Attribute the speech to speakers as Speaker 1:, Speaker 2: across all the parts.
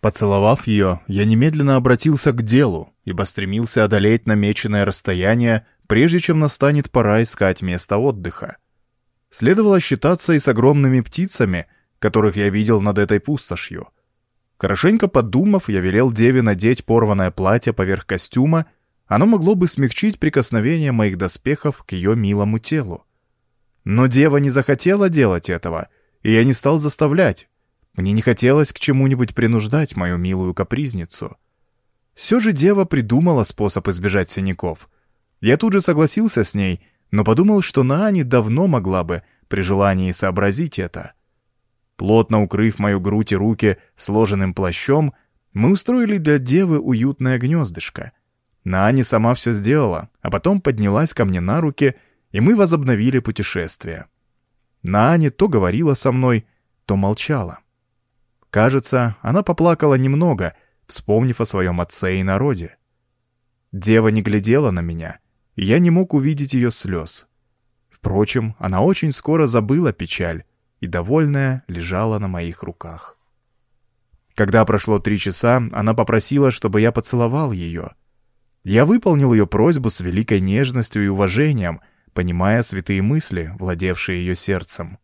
Speaker 1: Поцеловав ее, я немедленно обратился к делу, ибо стремился одолеть намеченное расстояние, прежде чем настанет пора искать место отдыха. Следовало считаться и с огромными птицами, которых я видел над этой пустошью. Хорошенько подумав, я велел деве надеть порванное платье поверх костюма, оно могло бы смягчить прикосновение моих доспехов к ее милому телу. Но дева не захотела делать этого, и я не стал заставлять, мне не хотелось к чему-нибудь принуждать мою милую капризницу. Все же дева придумала способ избежать синяков. Я тут же согласился с ней, но подумал, что Наани давно могла бы при желании сообразить это. Плотно укрыв мою грудь и руки сложенным плащом, мы устроили для девы уютное гнездышко. Наани сама все сделала, а потом поднялась ко мне на руки, и мы возобновили путешествие. Наани то говорила со мной, то молчала. Кажется, она поплакала немного, вспомнив о своем отце и народе. Дева не глядела на меня, и я не мог увидеть ее слез. Впрочем, она очень скоро забыла печаль и, довольная, лежала на моих руках. Когда прошло три часа, она попросила, чтобы я поцеловал ее. Я выполнил ее просьбу с великой нежностью и уважением, понимая святые мысли, владевшие ее сердцем.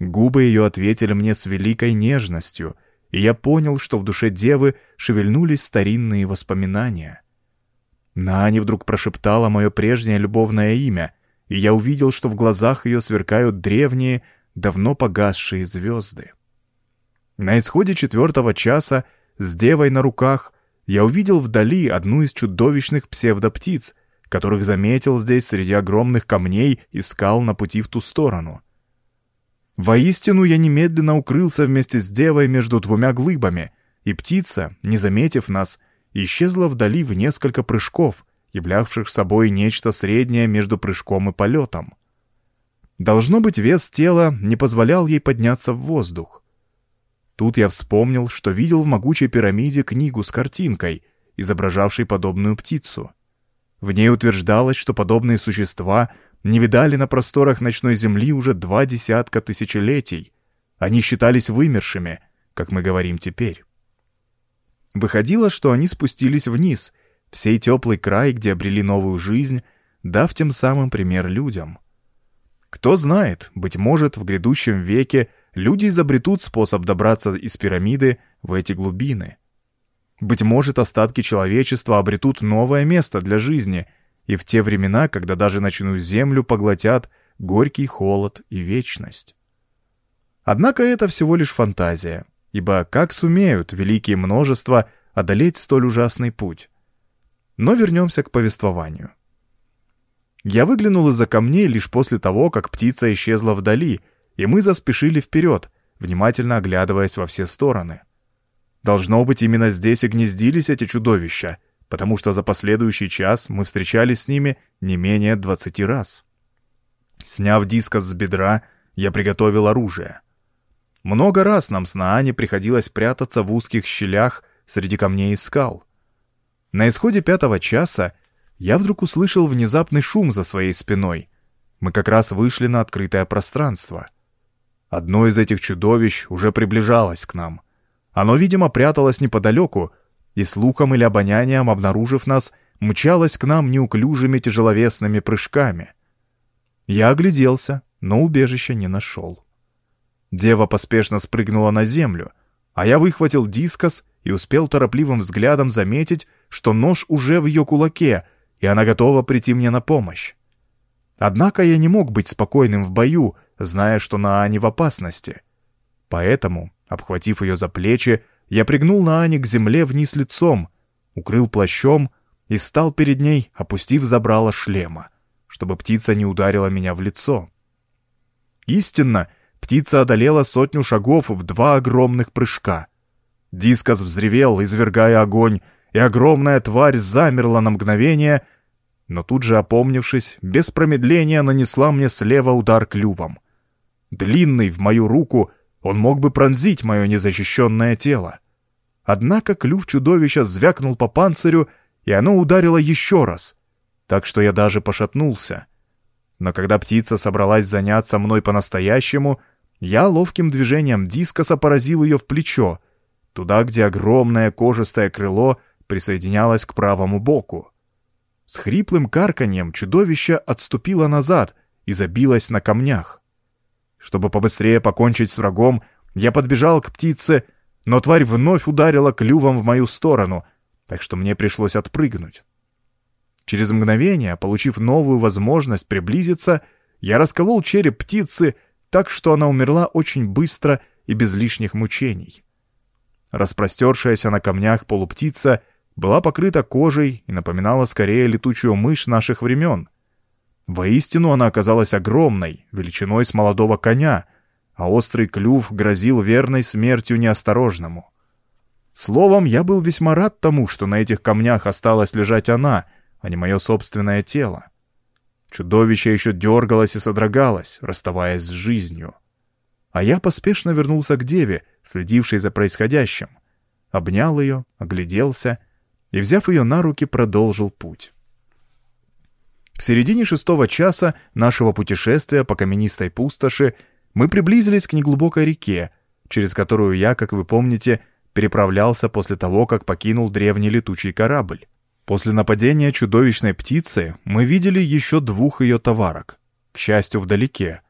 Speaker 1: Губы ее ответили мне с великой нежностью, и я понял, что в душе девы шевельнулись старинные воспоминания. Нани вдруг прошептала мое прежнее любовное имя, и я увидел, что в глазах ее сверкают древние, давно погасшие звезды. На исходе четвертого часа с девой на руках я увидел вдали одну из чудовищных псевдоптиц, которых заметил здесь среди огромных камней и скал на пути в ту сторону — Воистину я немедленно укрылся вместе с девой между двумя глыбами, и птица, не заметив нас, исчезла вдали в несколько прыжков, являвших собой нечто среднее между прыжком и полетом. Должно быть, вес тела не позволял ей подняться в воздух. Тут я вспомнил, что видел в могучей пирамиде книгу с картинкой, изображавшей подобную птицу. В ней утверждалось, что подобные существа не видали на просторах ночной земли уже два десятка тысячелетий. Они считались вымершими, как мы говорим теперь. Выходило, что они спустились вниз, в сей теплый край, где обрели новую жизнь, дав тем самым пример людям. Кто знает, быть может, в грядущем веке люди изобретут способ добраться из пирамиды в эти глубины. Быть может, остатки человечества обретут новое место для жизни — и в те времена, когда даже ночную землю поглотят горький холод и вечность. Однако это всего лишь фантазия, ибо как сумеют великие множества одолеть столь ужасный путь? Но вернемся к повествованию. Я выглянул из-за камней лишь после того, как птица исчезла вдали, и мы заспешили вперед, внимательно оглядываясь во все стороны. Должно быть, именно здесь и гнездились эти чудовища — потому что за последующий час мы встречались с ними не менее 20 раз. Сняв дискос с бедра, я приготовил оружие. Много раз нам с Наани приходилось прятаться в узких щелях среди камней и скал. На исходе пятого часа я вдруг услышал внезапный шум за своей спиной. Мы как раз вышли на открытое пространство. Одно из этих чудовищ уже приближалось к нам. Оно, видимо, пряталось неподалеку, и слухом или обонянием, обнаружив нас, мчалась к нам неуклюжими тяжеловесными прыжками. Я огляделся, но убежища не нашел. Дева поспешно спрыгнула на землю, а я выхватил дискос и успел торопливым взглядом заметить, что нож уже в ее кулаке, и она готова прийти мне на помощь. Однако я не мог быть спокойным в бою, зная, что Наани в опасности. Поэтому, обхватив ее за плечи, я пригнул Наани к земле вниз лицом, укрыл плащом и стал перед ней, опустив забрало шлема, чтобы птица не ударила меня в лицо. Истинно, птица одолела сотню шагов в два огромных прыжка. Дискос взревел, извергая огонь, и огромная тварь замерла на мгновение, но тут же, опомнившись, без промедления нанесла мне слева удар клювом. Длинный в мою руку — он мог бы пронзить мое незащищенное тело. Однако клюв чудовища звякнул по панцирю, и оно ударило еще раз, так что я даже пошатнулся. Но когда птица собралась заняться мной по-настоящему, я ловким движением дискоса поразил ее в плечо. туда, где огромное кожистое крыло присоединялось к правому боку. С хриплым карканьем чудовище отступило назад и забилось на камнях. Чтобы побыстрее покончить с врагом, я подбежал к птице, но тварь вновь ударила клювом в мою сторону, так что мне пришлось отпрыгнуть. Через мгновение, получив новую возможность приблизиться, я расколол череп птицы так, что она умерла очень быстро и без лишних мучений. Распростершаяся на камнях полуптица была покрыта кожей и напоминала скорее летучую мышь наших времен. Воистину она оказалась огромной, величиной с молодого коня, а острый клюв грозил верной смертью неосторожному. Словом, я был весьма рад тому, что на этих камнях осталась лежать она, а не мое собственное тело. Чудовище еще дергалось и содрогалось, расставаясь с жизнью. А я поспешно вернулся к деве, следившей за происходящим. Обнял ее, огляделся и, взяв ее на руки, продолжил путь. К середине шестого часа нашего путешествия по каменистой пустоши мы приблизились к неглубокой реке, через которую я, как вы помните, переправлялся после того, как покинул древний летучий корабль. После нападения чудовищной птицы мы видели еще двух ее товарок, к счастью, вдалеке,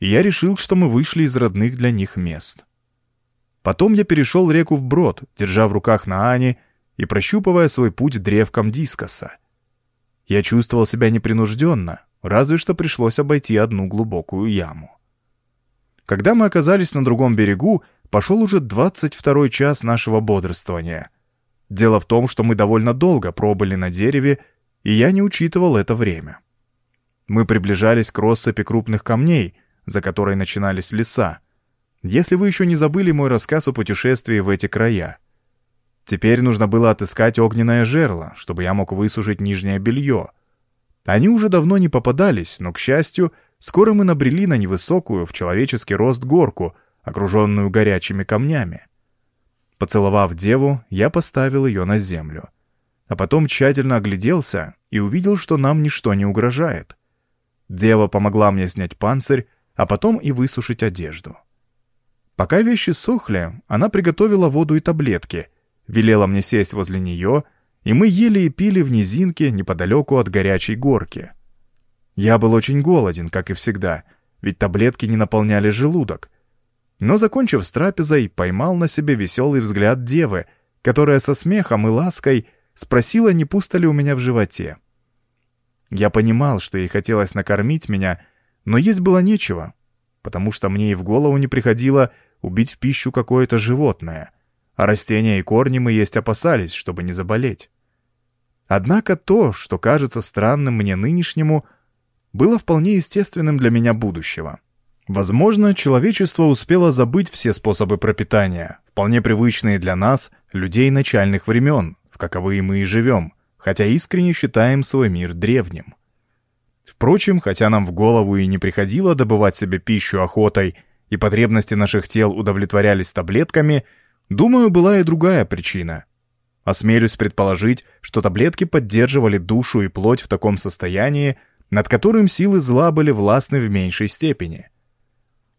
Speaker 1: и я решил, что мы вышли из родных для них мест. Потом я перешел реку вброд, держа в руках Наани и прощупывая свой путь древком дискоса. Я чувствовал себя непринужденно, разве что пришлось обойти одну глубокую яму. Когда мы оказались на другом берегу, пошел уже 22 час нашего бодрствования. Дело в том, что мы довольно долго пробыли на дереве, и я не учитывал это время. Мы приближались к россыпи крупных камней, за которой начинались леса. Если вы еще не забыли мой рассказ о путешествии в эти края. Теперь нужно было отыскать огненное жерло, чтобы я мог высушить нижнее белье. Они уже давно не попадались, но, к счастью, скоро мы набрели на невысокую, в человеческий рост горку — окруженную горячими камнями. Поцеловав деву, я поставил ее на землю. А потом тщательно огляделся и увидел, что нам ничто не угрожает. Дева помогла мне снять панцирь, а потом и высушить одежду. Пока вещи сохли, она приготовила воду и таблетки, велела мне сесть возле нее, и мы ели и пили в низинке неподалеку от горячей горки. Я был очень голоден, как и всегда, ведь таблетки не наполняли желудок, но, закончив с трапезой, поймал на себе веселый взгляд девы, которая со смехом и лаской спросила, не пусто ли у меня в животе. Я понимал, что ей хотелось накормить меня, но есть было нечего, потому что мне и в голову не приходило убить в пищу какое-то животное, а растения и корни мы есть опасались, чтобы не заболеть. Однако то, что кажется странным мне нынешнему, было вполне естественным для меня будущего — Возможно, человечество успело забыть все способы пропитания, вполне привычные для нас, людей начальных времен, в каковые мы и живем, хотя искренне считаем свой мир древним. Впрочем, хотя нам в голову и не приходило добывать себе пищу охотой, и потребности наших тел удовлетворялись таблетками, думаю, была и другая причина. Осмелюсь предположить, что таблетки поддерживали душу и плоть в таком состоянии, над которым силы зла были властны в меньшей степени –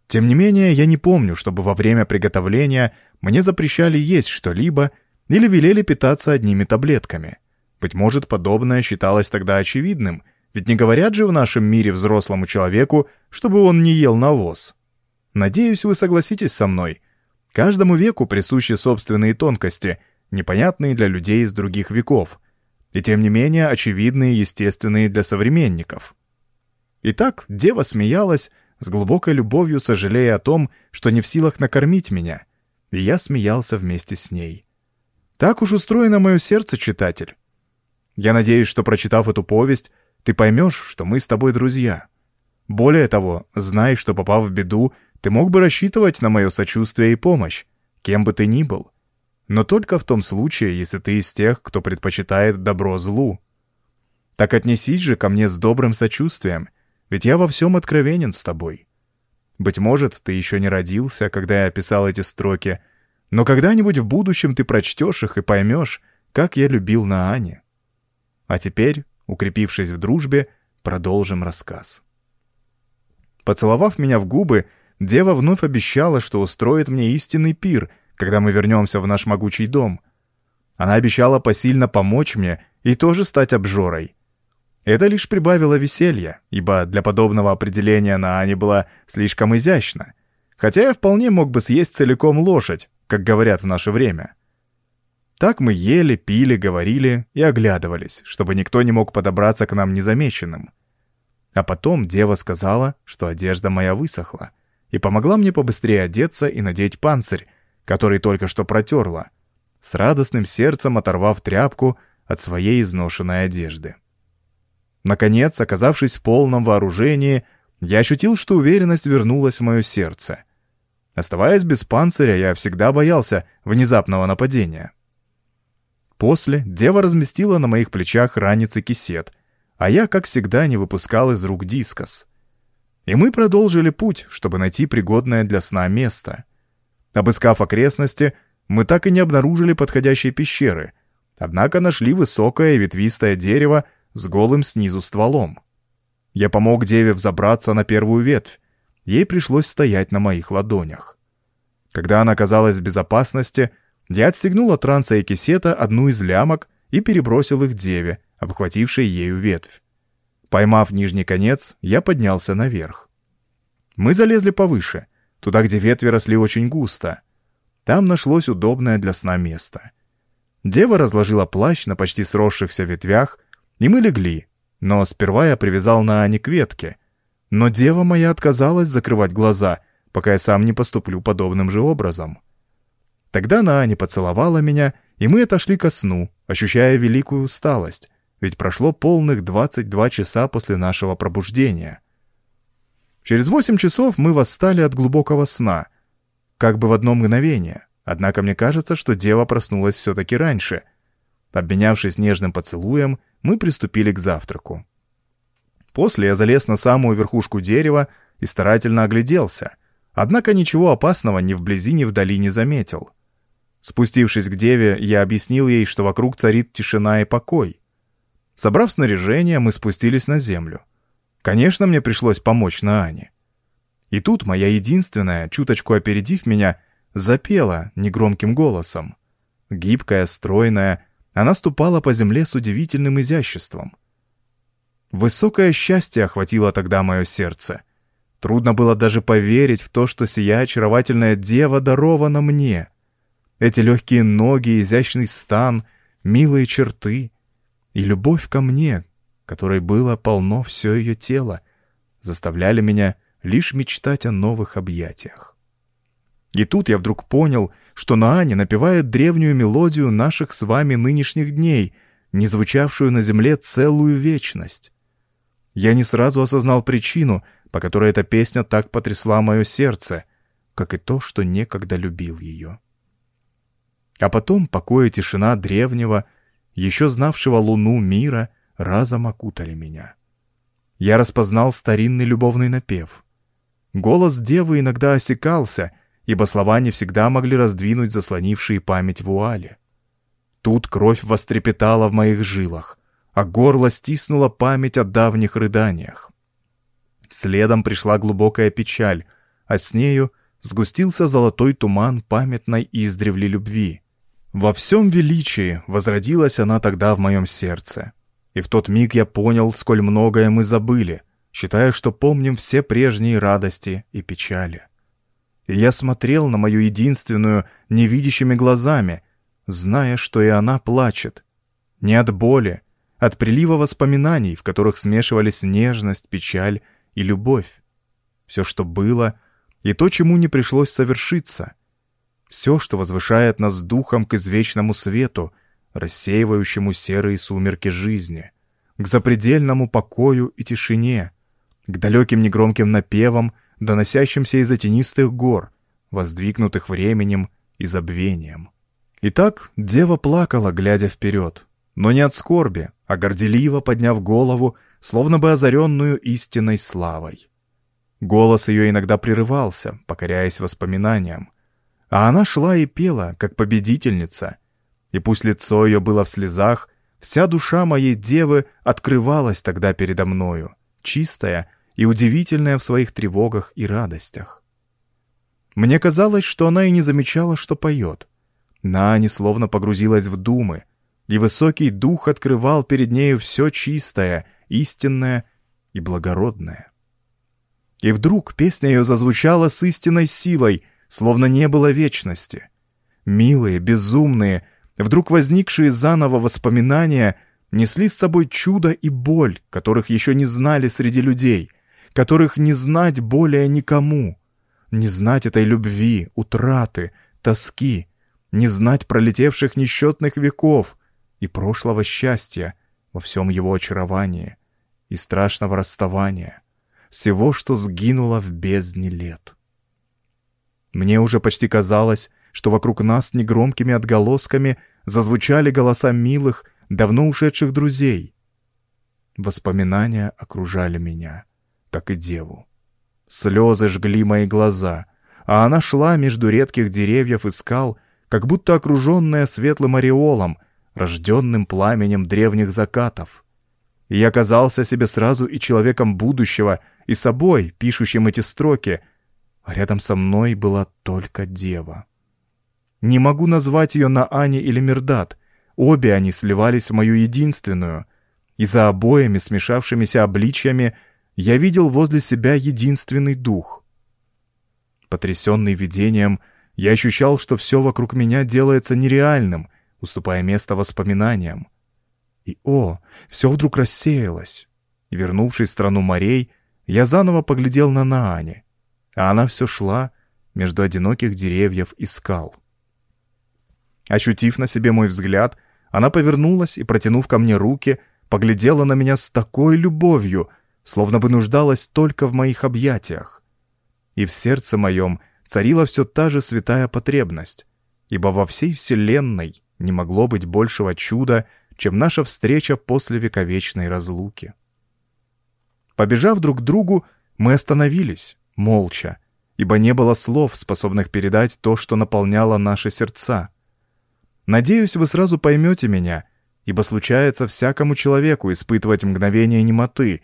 Speaker 1: тем не менее, я не помню, чтобы во время приготовления мне запрещали есть что-либо или велели питаться одними таблетками. Быть может, подобное считалось тогда очевидным, ведь не говорят же в нашем мире взрослому человеку, чтобы он не ел навоз. Надеюсь, вы согласитесь со мной. Каждому веку присущи собственные тонкости, непонятные для людей из других веков, и тем не менее очевидные и естественные для современников. Итак, дева смеялась, с глубокой любовью сожалея о том, что не в силах накормить меня, и я смеялся вместе с ней. Так уж устроено мое сердце, читатель. Я надеюсь, что, прочитав эту повесть, ты поймешь, что мы с тобой друзья. Более того, знай, что, попав в беду, ты мог бы рассчитывать на мое сочувствие и помощь, кем бы ты ни был. Но только в том случае, если ты из тех, кто предпочитает добро злу. Так отнесись же ко мне с добрым сочувствием — ведь я во всем откровенен с тобой. Быть может, ты еще не родился, когда я описал эти строки, но когда-нибудь в будущем ты прочтешь их и поймешь, как я любил на Ане. А теперь, укрепившись в дружбе, продолжим рассказ. Поцеловав меня в губы, дева вновь обещала, что устроит мне истинный пир, когда мы вернемся в наш могучий дом. Она обещала посильно помочь мне и тоже стать обжорой. Это лишь прибавило веселья, ибо для подобного определения Наани была слишком изящна, хотя я вполне мог бы съесть целиком лошадь, как говорят в наше время. Так мы ели, пили, говорили и оглядывались, чтобы никто не мог подобраться к нам незамеченным. А потом дева сказала, что одежда моя высохла, и помогла мне побыстрее одеться и надеть панцирь, который только что протерла, с радостным сердцем оторвав тряпку от своей изношенной одежды. Наконец, оказавшись в полном вооружении, я ощутил, что уверенность вернулась в мое сердце. Оставаясь без панциря, я всегда боялся внезапного нападения. После дева разместила на моих плечах ранец и кисет, а я, как всегда, не выпускал из рук дискос. И мы продолжили путь, чтобы найти пригодное для сна место. Обыскав окрестности, мы так и не обнаружили подходящей пещеры, однако нашли высокое ветвистое дерево с голым снизу стволом. Я помог деве взобраться на первую ветвь, ей пришлось стоять на моих ладонях. Когда она оказалась в безопасности, я отстегнул от ранца и кисета одну из лямок и перебросил их деве, обхватившей ею ветвь. Поймав нижний конец, я поднялся наверх. Мы залезли повыше, туда, где ветви росли очень густо. Там нашлось удобное для сна место. Дева разложила плащ на почти сросшихся ветвях, и мы легли, но сперва я привязал на Ани к ветке. Но дева моя отказалась закрывать глаза, пока я сам не поступлю подобным же образом. Тогда Наани поцеловала меня, и мы отошли ко сну, ощущая великую усталость, ведь прошло полных 22 часа после нашего пробуждения. Через 8 часов мы восстали от глубокого сна, как бы в одно мгновение, однако мне кажется, что дева проснулась все-таки раньше. Обменявшись нежным поцелуем, мы приступили к завтраку. После я залез на самую верхушку дерева и старательно огляделся, однако ничего опасного ни вблизи, ни вдали не заметил. Спустившись к деве, я объяснил ей, что вокруг царит тишина и покой. Собрав снаряжение, мы спустились на землю. Конечно, мне пришлось помочь Наане. И тут моя единственная, чуточку опередив меня, запела негромким голосом. Гибкая, стройная, она ступала по земле с удивительным изяществом. Высокое счастье охватило тогда мое сердце. Трудно было даже поверить в то, что сия очаровательная дева дарована мне. Эти легкие ноги, изящный стан, милые черты и любовь ко мне, которой было полно все ее тело, заставляли меня лишь мечтать о новых объятиях. И тут я вдруг понял, что Наани напевает древнюю мелодию наших с вами нынешних дней, не звучавшую на земле целую вечность. Я не сразу осознал причину, по которой эта песня так потрясла мое сердце, как и то, что некогда любил ее. А потом покой и тишина древнего, еще знавшего луну мира, разом окутали меня. Я распознал старинный любовный напев. Голос девы иногда осекался, ибо слова не всегда могли раздвинуть заслонившие память вуали. Тут кровь вострепетала в моих жилах, а горло стиснула память о давних рыданиях. Следом пришла глубокая печаль, а с нею сгустился золотой туман памятной издревле любви. Во всем величии возродилась она тогда в моем сердце. И в тот миг я понял, сколь многое мы забыли, считая, что помним все прежние радости и печали и я смотрел на мою единственную невидящими глазами, зная, что и она плачет. Не от боли, от прилива воспоминаний, в которых смешивались нежность, печаль и любовь. Все, что было, и то, чему не пришлось совершиться. Все, что возвышает нас духом к извечному свету, рассеивающему серые сумерки жизни, к запредельному покою и тишине, к далеким негромким напевам — доносящимся из-за тенистых гор, воздвигнутых временем и забвением. Итак, дева плакала, глядя вперед, но не от скорби, а горделиво подняв голову, словно бы озаренную истинной славой. Голос ее иногда прерывался, покоряясь воспоминаниям, а она шла и пела, как победительница, и пусть лицо ее было в слезах, вся душа моей девы открывалась тогда передо мною, чистая и удивительная в своих тревогах и радостях. Мне казалось, что она и не замечала, что поет. Наани словно погрузилась в думы, и высокий дух открывал перед нею все чистое, истинное и благородное. И вдруг песня ее зазвучала с истинной силой, словно не было вечности. Милые, безумные, вдруг возникшие заново воспоминания несли с собой чудо и боль, которых еще не знали среди людей, которых не знать более никому, не знать этой любви, утраты, тоски, не знать пролетевших несчетных веков и прошлого счастья во всем его очаровании и страшного расставания, всего, что сгинуло в бездне лет. Мне уже почти казалось, что вокруг нас негромкими отголосками зазвучали голоса милых, давно ушедших друзей. Воспоминания окружали меня, как и деву. Слезы жгли мои глаза, а она шла между редких деревьев и скал, как будто окруженная светлым ореолом, рожденным пламенем древних закатов. И я казался себе сразу и человеком будущего, и собой, пишущим эти строки, а рядом со мной была только дева. Не могу назвать ее на Ане или Мирдат, обе они сливались в мою единственную, и за обоими смешавшимися обличьями я видел возле себя единственный дух. Потрясенный видением, я ощущал, что все вокруг меня делается нереальным, уступая место воспоминаниям. И, о, все вдруг рассеялось. Вернувшись в страну морей, я заново поглядел на Наане, а она все шла между одиноких деревьев и скал. Ощутив на себе мой взгляд, она повернулась и, протянув ко мне руки, поглядела на меня с такой любовью, словно бы нуждалась только в моих объятиях. И в сердце моем царила все та же святая потребность, ибо во всей вселенной не могло быть большего чуда, чем наша встреча после вековечной разлуки. Побежав друг к другу, мы остановились, молча, ибо не было слов, способных передать то, что наполняло наши сердца. Надеюсь, вы сразу поймете меня, ибо случается всякому человеку испытывать мгновение немоты,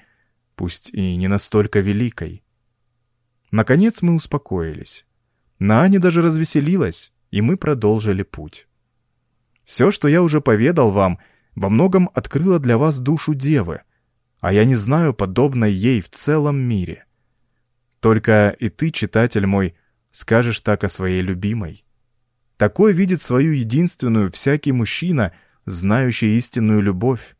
Speaker 1: пусть и не настолько великой. Наконец мы успокоились. Наани даже развеселилась, и мы продолжили путь. Все, что я уже поведал вам, во многом открыло для вас душу девы, а я не знаю подобной ей в целом мире. Только и ты, читатель мой, скажешь так о своей любимой. Такой видит свою единственную всякий мужчина, знающий истинную любовь.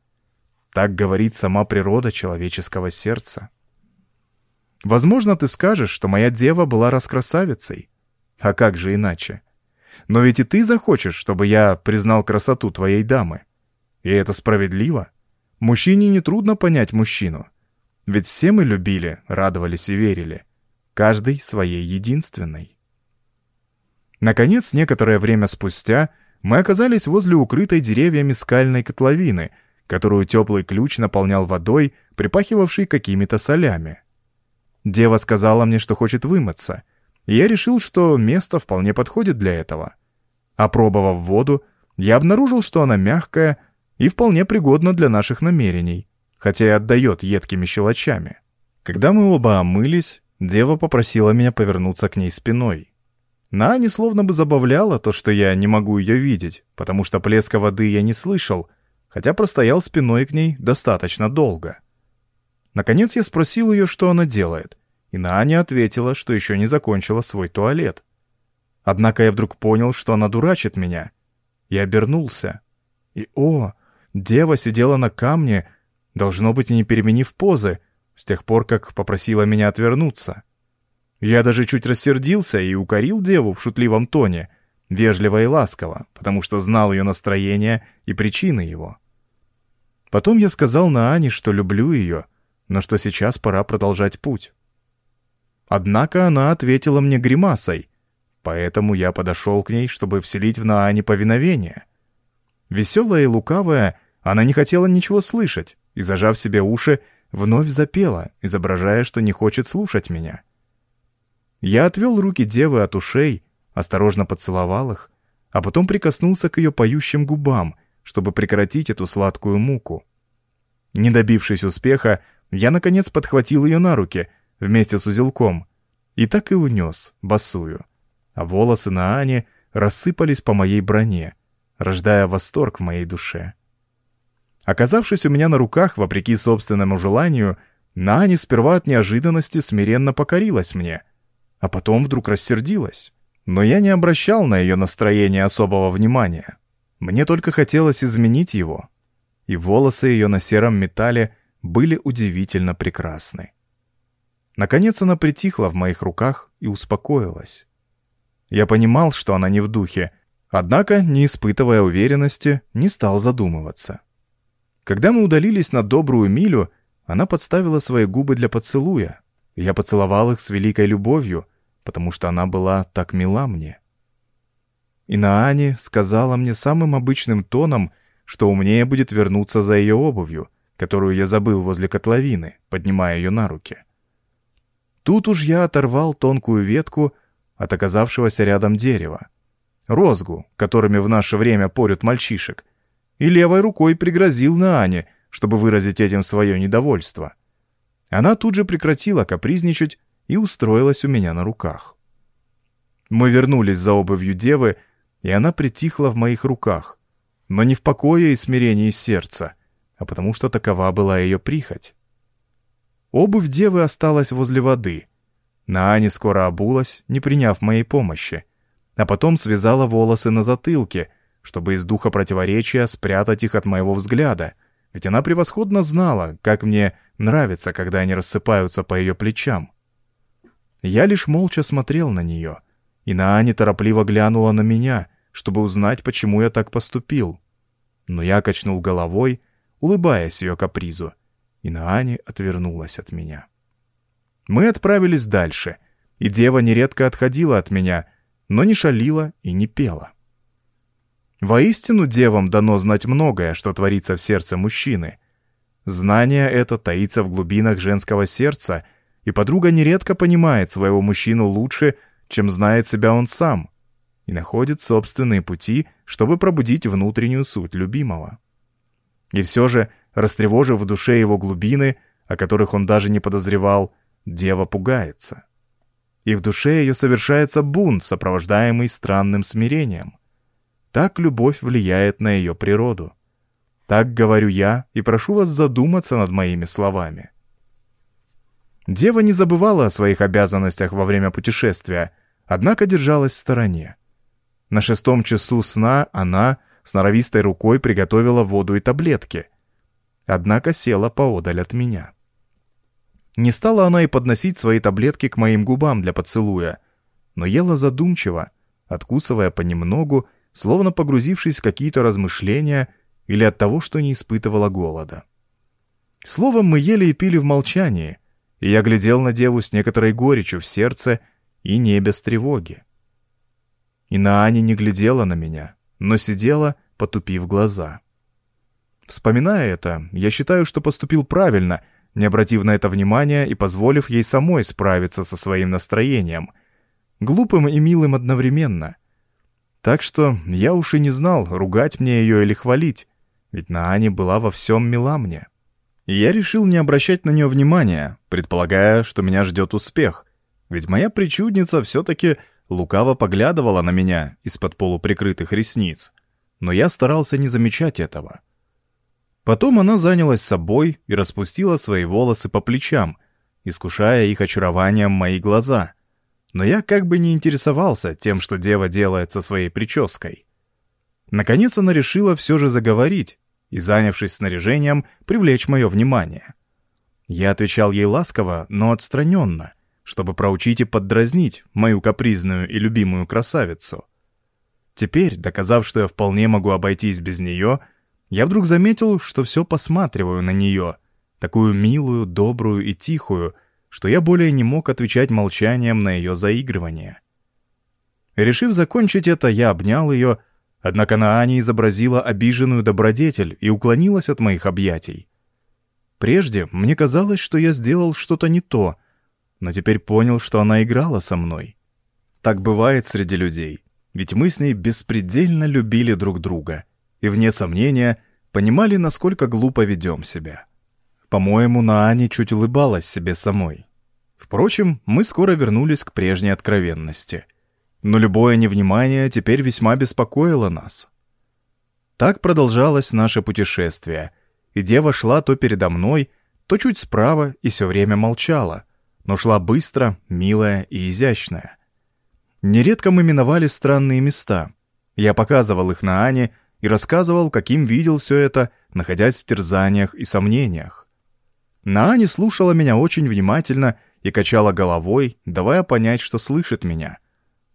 Speaker 1: Так говорит сама природа человеческого сердца. Возможно, ты скажешь, что моя дева была раскрасавицей, а как же иначе? Но ведь и ты захочешь, чтобы я признал красоту твоей дамы. И это справедливо. Мужчине нетрудно понять мужчину. Ведь все мы любили, радовались и верили. Каждый своей единственной. Наконец, некоторое время спустя, мы оказались возле укрытой деревьями скальной котловины, которую теплый ключ наполнял водой, припахивавшей какими-то солями. Дева сказала мне, что хочет вымыться — и я решил, что место вполне подходит для этого. Опробовав воду, я обнаружил, что она мягкая и вполне пригодна для наших намерений, хотя и отдает едкими щелочами. Когда мы оба омылись, дева попросила меня повернуться к ней спиной. Наани словно бы забавляла то, что я не могу ее видеть, потому что плеска воды я не слышал, хотя простоял спиной к ней достаточно долго. Наконец я спросил ее, что она делает — и Наня ответила, что еще не закончила свой туалет. Однако я вдруг понял, что она дурачит меня. Я обернулся. И, о, дева сидела на камне, должно быть, не переменив позы, с тех пор, как попросила меня отвернуться. Я даже чуть рассердился и укорил деву в шутливом тоне, вежливо и ласково, потому что знал ее настроение и причины его. Потом я сказал Наане, что люблю ее, но что сейчас пора продолжать путь. Однако она ответила мне гримасой, поэтому я подошел к ней, чтобы вселить в Наане повиновение. Веселая и лукавая, она не хотела ничего слышать и, зажав себе уши, вновь запела, изображая, что не хочет слушать меня. Я отвел руки девы от ушей, осторожно поцеловал их, а потом прикоснулся к ее поющим губам, чтобы прекратить эту сладкую муку. Не добившись успеха, я, наконец, подхватил ее на руки — вместе с узелком, и так и унес, босую, а волосы на Ане рассыпались по моей броне, рождая восторг в моей душе. Оказавшись у меня на руках, вопреки собственному желанию, Наани сперва от неожиданности смиренно покорилась мне, а потом вдруг рассердилась. Но я не обращал на ее настроение особого внимания. Мне только хотелось изменить его, и волосы ее на сером металле были удивительно прекрасны. Наконец она притихла в моих руках и успокоилась. Я понимал, что она не в духе, однако, не испытывая уверенности, не стал задумываться. Когда мы удалились на добрую милю, она подставила свои губы для поцелуя. Я поцеловал их с великой любовью, потому что она была так мила мне. И Наани сказала мне самым обычным тоном, что умнее будет вернуться за ее обувью, которую я забыл возле котловины, поднимая ее на руки. Тут уж я оторвал тонкую ветку от оказавшегося рядом дерева, розгу, которыми в наше время порют мальчишек, и левой рукой пригрозил Наане, чтобы выразить этим свое недовольство. Она тут же прекратила капризничать и устроилась у меня на руках. Мы вернулись за обувью девы, и она притихла в моих руках, но не в покое и смирении сердца, а потому что такова была ее прихоть. Обувь девы осталась возле воды. Наани скоро обулась, не приняв моей помощи, а потом связала волосы на затылке, чтобы из духа противоречия спрятать их от моего взгляда, ведь она превосходно знала, как мне нравится, когда они рассыпаются по ее плечам. Я лишь молча смотрел на нее, и Наани торопливо глянула на меня, чтобы узнать, почему я так поступил. Но я качнул головой, улыбаясь ее капризу, и Наани отвернулась от меня. Мы отправились дальше, и дева нередко отходила от меня, но не шалила и не пела. Воистину девам дано знать многое, что творится в сердце мужчины. Знание это таится в глубинах женского сердца — и подруга нередко понимает своего мужчину лучше, чем знает себя он сам, и находит собственные пути, чтобы пробудить внутреннюю суть любимого. И все же, растревожив в душе его глубины, о которых он даже не подозревал, дева пугается. И в душе ее совершается бунт, сопровождаемый странным смирением. Так любовь влияет на ее природу. Так говорю я и прошу вас задуматься над моими словами. Дева не забывала о своих обязанностях во время путешествия, однако держалась в стороне. На шестом часу сна она с норовистой рукой приготовила воду и таблетки, однако села поодаль от меня. Не стала она и подносить свои таблетки к моим губам для поцелуя, но ела задумчиво, откусывая понемногу, словно погрузившись в какие-то размышления или от того, что не испытывала голода. Словом, мы ели и пили в молчании — и я глядел на деву с некоторой горечью в сердце и не без тревоги. И на Ане не глядела на меня, но сидела, потупив глаза. Вспоминая это, я считаю, что поступил правильно, не обратив на это внимания и позволив ей самой справиться со своим настроением, глупым и милым одновременно. Так что я уж и не знал, ругать мне ее или хвалить, ведь на Ане была во всем мила мне. И я решил не обращать на нее внимания, предполагая, что меня ждет успех, ведь моя причудница все-таки лукаво поглядывала на меня из-под полуприкрытых ресниц, но я старался не замечать этого. Потом она занялась собой и распустила свои волосы по плечам, искушая их очарованием мои глаза, но я как бы не интересовался тем, что дева делает со своей прической. Наконец она решила все же заговорить, и, занявшись снаряжением, привлечь мое внимание. Я отвечал ей ласково, но отстраненно, чтобы проучить и поддразнить мою капризную и любимую красавицу. Теперь, доказав, что я вполне могу обойтись без нее, я вдруг заметил, что все посматриваю на нее, такую милую, добрую и тихую, что я более не мог отвечать молчанием на ее заигрывание. Решив закончить это, я обнял ее, Однако Наани изобразила обиженную добродетель и уклонилась от моих объятий. Прежде мне казалось, что я сделал что-то не то, но теперь понял, что она играла со мной. Так бывает среди людей, ведь мы с ней беспредельно любили друг друга и, вне сомнения, понимали, насколько глупо ведем себя. По-моему, Наани чуть улыбалась себе самой. Впрочем, мы скоро вернулись к прежней откровенности — но любое невнимание теперь весьма беспокоило нас. Так продолжалось наше путешествие, и дева шла то передо мной, то чуть справа и все время молчала, но шла быстро, милая и изящная. Нередко мы миновали странные места. Я показывал их на Ане и рассказывал, каким видел все это, находясь в терзаниях и сомнениях. Наани слушала меня очень внимательно и качала головой, давая понять, что слышит меня.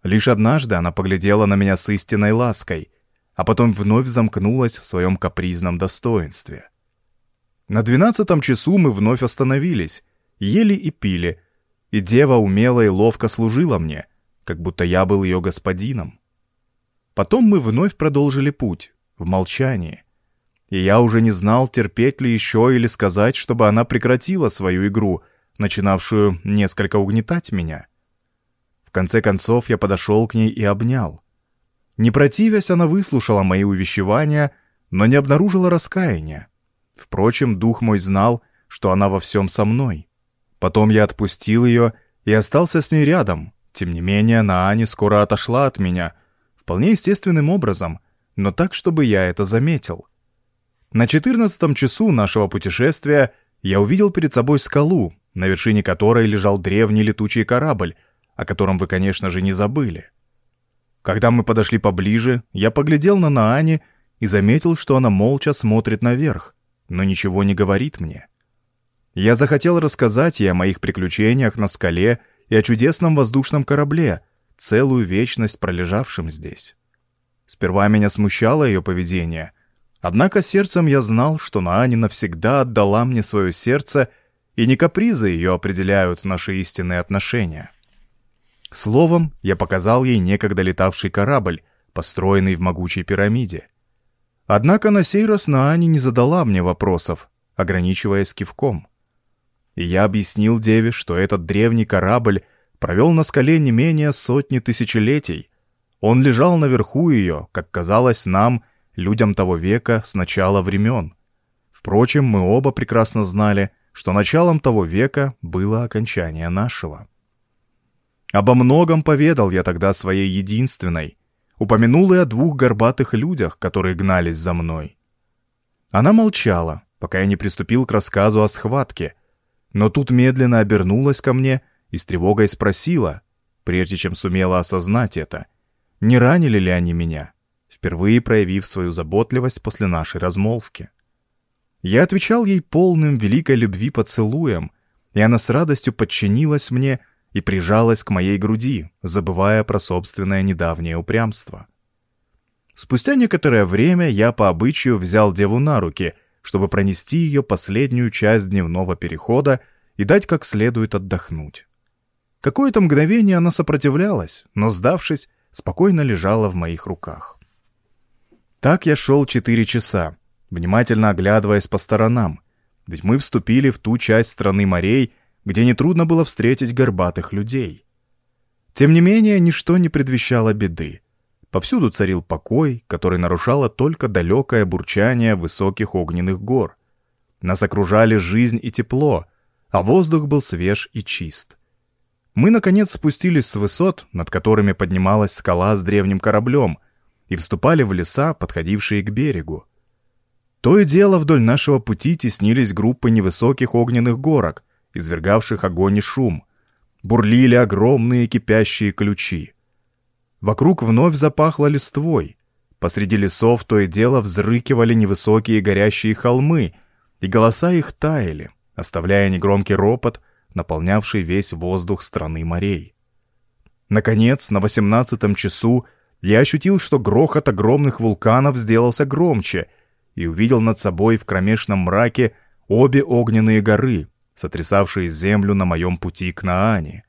Speaker 1: Лишь однажды она поглядела на меня с истинной лаской, а потом вновь замкнулась в своем капризном достоинстве. На двенадцатом часу мы вновь остановились, ели и пили, и дева умело и ловко служила мне, как будто я был ее господином. Потом мы вновь продолжили путь, в молчании, и я уже не знал, терпеть ли еще или сказать, чтобы она прекратила свою игру, начинавшую несколько угнетать меня. В конце концов я подошел к ней и обнял. Не противясь, она выслушала мои увещевания, но не обнаружила раскаяния. Впрочем, дух мой знал, что она во всем со мной. Потом я отпустил ее и остался с ней рядом. Тем не менее, Наани скоро отошла от меня, вполне естественным образом, но так, чтобы я это заметил. На четырнадцатом часу нашего путешествия я увидел перед собой скалу, на вершине которой лежал древний летучий корабль, о котором вы, конечно же, не забыли. Когда мы подошли поближе, я поглядел на Наани и заметил, что она молча смотрит наверх, но ничего не говорит мне. Я захотел рассказать ей о моих приключениях на скале и о чудесном воздушном корабле, целую вечность пролежавшем здесь. Сперва меня смущало ее поведение — Однако сердцем я знал, что Наани навсегда отдала мне свое сердце, и не капризы ее определяют наши истинные отношения. Словом, я показал ей некогда летавший корабль, построенный в могучей пирамиде. Однако на сей раз Наани не задала мне вопросов, ограничиваясь кивком. И я объяснил деве, что этот древний корабль провел на скале не менее сотни тысячелетий. Он лежал наверху ее, как казалось нам, людям того века с начала времен. Впрочем, мы оба прекрасно знали, что началом того века было окончание нашего. Обо многом поведал я тогда своей единственной, упомянул и о двух горбатых людях, которые гнались за мной. Она молчала, пока я не приступил к рассказу о схватке, но тут медленно обернулась ко мне и с тревогой спросила, прежде чем сумела осознать это, не ранили ли они меня впервые проявив свою заботливость после нашей размолвки. Я отвечал ей полным великой любви поцелуем, и она с радостью подчинилась мне и прижалась к моей груди, забывая про собственное недавнее упрямство. Спустя некоторое время я по обычаю взял деву на руки, чтобы пронести ее последнюю часть дневного перехода и дать как следует отдохнуть. Какое-то мгновение она сопротивлялась, но, сдавшись, спокойно лежала в моих руках. Так я шел четыре часа, внимательно оглядываясь по сторонам, ведь мы вступили в ту часть страны морей, где нетрудно было встретить горбатых людей. Тем не менее, ничто не предвещало беды. Повсюду царил покой, который нарушало только далекое бурчание высоких огненных гор. Нас окружали жизнь и тепло, а воздух был свеж и чист. Мы, наконец, спустились с высот, над которыми поднималась скала с древним кораблем — и вступали в леса, подходившие к берегу. То и дело вдоль нашего пути теснились группы невысоких огненных горок, извергавших огонь и шум. Бурлили огромные кипящие ключи. Вокруг вновь запахло листвой. Посреди лесов то и дело взрыкивали невысокие горящие холмы, и голоса их таяли, оставляя негромкий ропот, наполнявший весь воздух страны морей. Наконец, на восемнадцатом часу я ощутил, что грохот огромных вулканов сделался громче и увидел над собой в кромешном мраке обе огненные горы, сотрясавшие землю на моем пути к Наане.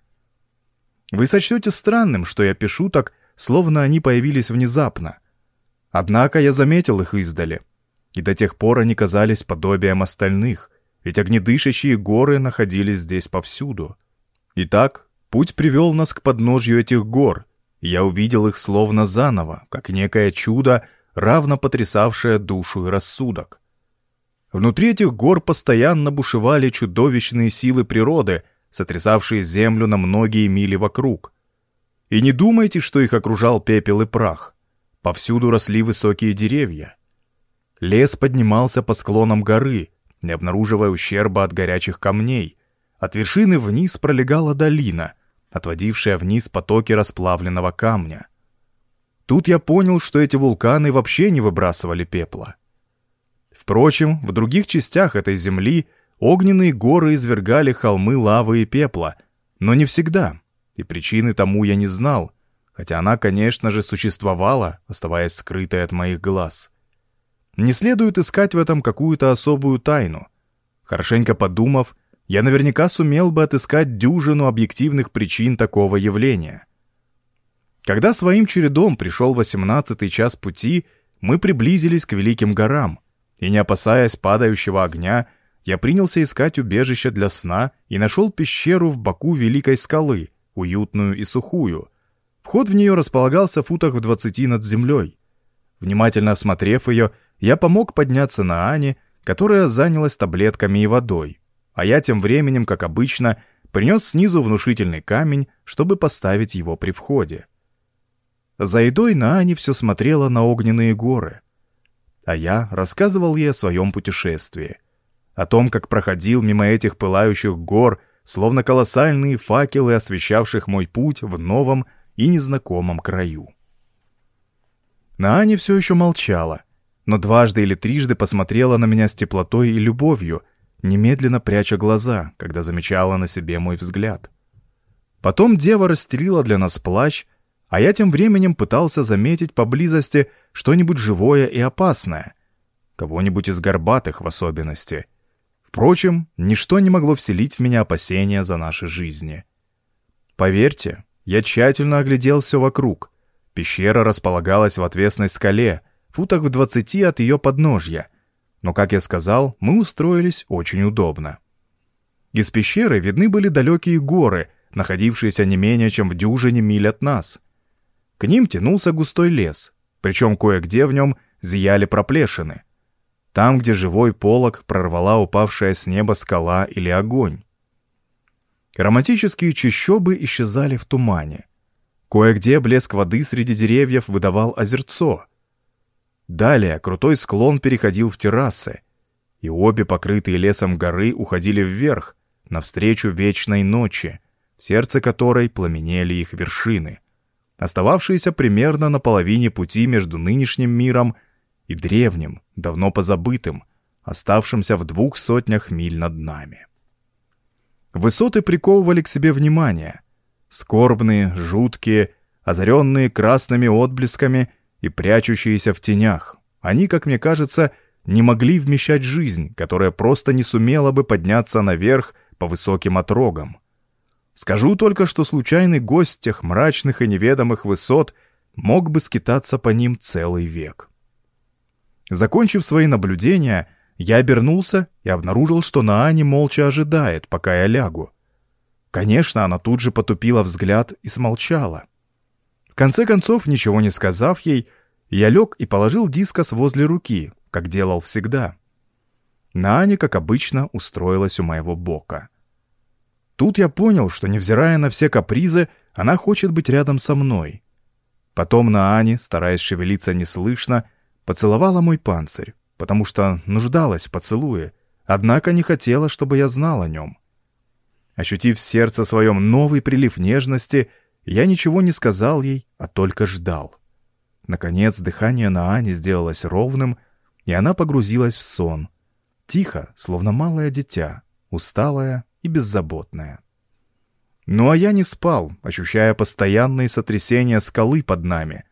Speaker 1: Вы сочтете странным, что я пишу так, словно они появились внезапно. Однако я заметил их издали, и до тех пор они казались подобием остальных, ведь огнедышащие горы находились здесь повсюду. Итак, путь привел нас к подножью этих гор — я увидел их словно заново, как некое чудо, равно потрясавшее душу и рассудок. Внутри этих гор постоянно бушевали чудовищные силы природы, сотрясавшие землю на многие мили вокруг. И не думайте, что их окружал пепел и прах. Повсюду росли высокие деревья. Лес поднимался по склонам горы, не обнаруживая ущерба от горячих камней. От вершины вниз пролегала долина, отводившая вниз потоки расплавленного камня. Тут я понял, что эти вулканы вообще не выбрасывали пепла. Впрочем, в других частях этой земли огненные горы извергали холмы лавы и пепла, но не всегда, и причины тому я не знал, хотя она, конечно же, существовала, оставаясь скрытой от моих глаз. Не следует искать в этом какую-то особую тайну. Хорошенько подумав, я наверняка сумел бы отыскать дюжину объективных причин такого явления. Когда своим чередом пришел восемнадцатый час пути, мы приблизились к Великим горам, и, не опасаясь падающего огня, я принялся искать убежище для сна и нашел пещеру в боку Великой скалы, уютную и сухую. Вход в нее располагался в футах в двадцати над землей. Внимательно осмотрев ее, я помог подняться на Ане, которая занялась таблетками и водой, а я тем временем, как обычно, принес снизу внушительный камень, чтобы поставить его при входе. За едой на Ане все смотрела на огненные горы, а я рассказывал ей о своем путешествии, о том, как проходил мимо этих пылающих гор, словно колоссальные факелы, освещавших мой путь в новом и незнакомом краю. На Ане все еще молчала — но дважды или трижды посмотрела на меня с теплотой и любовью, немедленно пряча глаза, когда замечала на себе мой взгляд. Потом дева расстелила для нас плащ, а я тем временем пытался заметить поблизости что-нибудь живое и опасное, кого-нибудь из горбатых в особенности. Впрочем, ничто не могло вселить в меня опасения за наши жизни. Поверьте, я тщательно оглядел все вокруг. Пещера располагалась в отвесной скале — футах в двадцати от ее подножья, но, как я сказал, мы устроились очень удобно. Из пещеры видны были далекие горы, находившиеся не менее чем в дюжине миль от нас. К ним тянулся густой лес, причем кое-где в нем зияли проплешины. Там, где живой полог прорвала упавшая с неба скала или огонь. Романтические чащобы исчезали в тумане. Кое-где блеск воды среди деревьев выдавал озерцо — Далее крутой склон переходил в террасы, и обе покрытые лесом горы уходили вверх, навстречу вечной ночи, в сердце которой пламенели их вершины, остававшиеся примерно на половине пути между нынешним миром и древним, давно позабытым, оставшимся в двух сотнях миль над нами. Высоты приковывали к себе внимание. Скорбные, жуткие, озаренные красными отблесками — и прячущиеся в тенях. Они, как мне кажется, не могли вмещать жизнь, которая просто не сумела бы подняться наверх по высоким отрогам. Скажу только, что случайный гость тех мрачных и неведомых высот мог бы скитаться по ним целый век. Закончив свои наблюдения, я обернулся и обнаружил, что Наани молча ожидает, пока я лягу. Конечно, она тут же потупила взгляд и смолчала. В конце концов, ничего не сказав ей, я лег и положил дискос возле руки, как делал всегда. Наня, как обычно, устроилась у моего бока. Тут я понял, что, невзирая на все капризы, она хочет быть рядом со мной. Потом Наани, стараясь шевелиться неслышно, поцеловала мой панцирь, потому что нуждалась в поцелуе, однако не хотела, чтобы я знал о нем. Ощутив в сердце своем новый прилив нежности, я ничего не сказал ей, а только ждал. Наконец дыхание на Ане сделалось ровным, и она погрузилась в сон. Тихо, словно малое дитя, усталое и беззаботное. Ну а я не спал, ощущая постоянные сотрясения скалы под нами.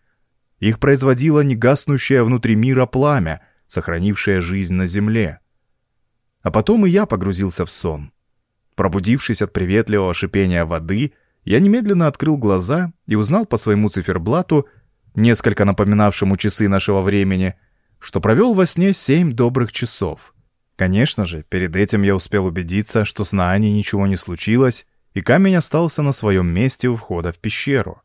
Speaker 1: Их производило негаснущее внутри мира пламя, сохранившее жизнь на земле. А потом и я погрузился в сон. Пробудившись от приветливого шипения воды, я немедленно открыл глаза и узнал по своему циферблату, несколько напоминавшему часы нашего времени, что провел во сне семь добрых часов. Конечно же, перед этим я успел убедиться, что с Наани ничего не случилось, и камень остался на своем месте у входа в пещеру.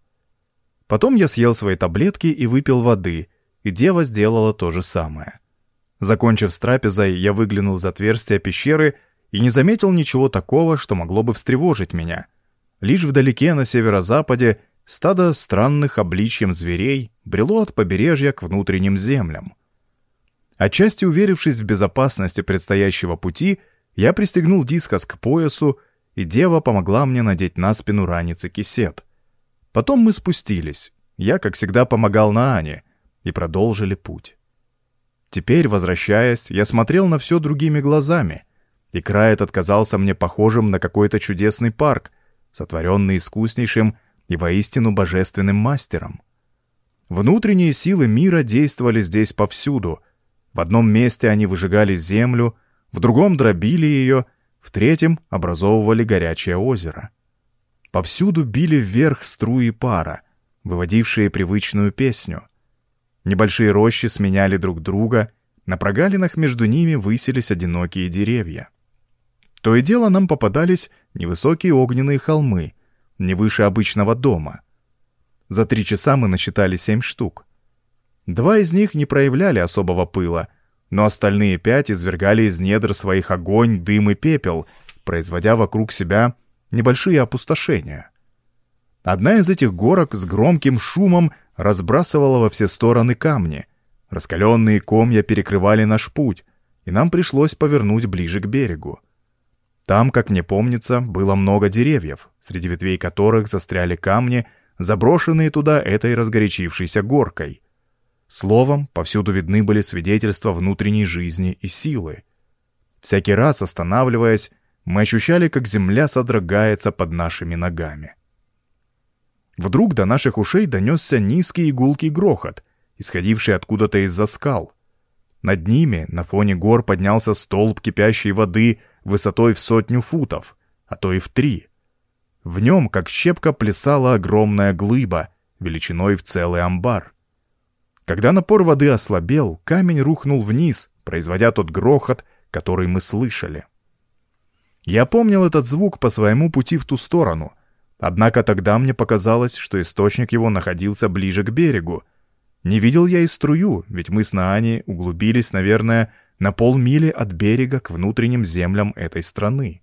Speaker 1: Потом я съел свои таблетки и выпил воды, и дева сделала то же самое. Закончив с трапезой, я выглянул из отверстия пещеры и не заметил ничего такого, что могло бы встревожить меня — Лишь вдалеке на северо-западе стадо странных обличьем зверей брело от побережья к внутренним землям. Отчасти уверившись в безопасности предстоящего пути, я пристегнул дискос к поясу, и дева помогла мне надеть на спину ранец и кисет. Потом мы спустились. Я, как всегда, помогал Наане, и продолжили путь. Теперь, возвращаясь, я смотрел на все другими глазами, и край этот казался мне похожим на какой-то чудесный парк, сотворенный искуснейшим и воистину божественным мастером. Внутренние силы мира действовали здесь повсюду. В одном месте они выжигали землю, в другом дробили ее, в третьем образовывали горячее озеро. Повсюду били вверх струи пара, выводившие привычную песню. Небольшие рощи сменяли друг друга, на прогалинах между ними высились одинокие деревья. То и дело нам попадались невысокие огненные холмы, не выше обычного дома. За три часа мы насчитали семь штук. Два из них не проявляли особого пыла, но остальные пять извергали из недр своих огонь, дым и пепел, производя вокруг себя небольшие опустошения. Одна из этих горок с громким шумом разбрасывала во все стороны камни. Раскаленные комья перекрывали наш путь, и нам пришлось повернуть ближе к берегу. Там, как мне помнится, было много деревьев, среди ветвей которых застряли камни, заброшенные туда этой разгорячившейся горкой. Словом, повсюду видны были свидетельства внутренней жизни и силы. Всякий раз, останавливаясь, мы ощущали, как земля содрогается под нашими ногами. Вдруг до наших ушей донесся низкий игулкий грохот, исходивший откуда-то из-за скал. Над ними, на фоне гор, поднялся столб кипящей воды высотой в сотню футов, а то и в три. В нем, как щепка, плясала огромная глыба, величиной в целый амбар. Когда напор воды ослабел, камень рухнул вниз, производя тот грохот, который мы слышали. Я помнил этот звук по своему пути в ту сторону, однако тогда мне показалось, что источник его находился ближе к берегу. Не видел я и струю, ведь мы с Наани углубились, наверное, на полмили от берега к внутренним землям этой страны.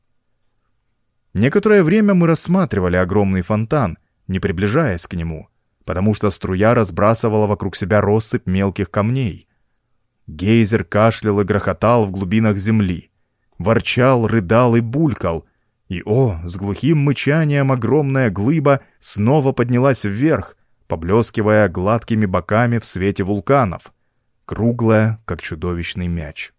Speaker 1: Некоторое время мы рассматривали огромный фонтан, не приближаясь к нему потому что струя разбрасывала вокруг себя россыпь мелких камней. Гейзер кашлял и грохотал в глубинах земли, ворчал, рыдал и булькал, и, о, с глухим мычанием огромная глыба снова поднялась вверх, поблескивая гладкими боками в свете вулканов, круглая, как чудовищный мяч.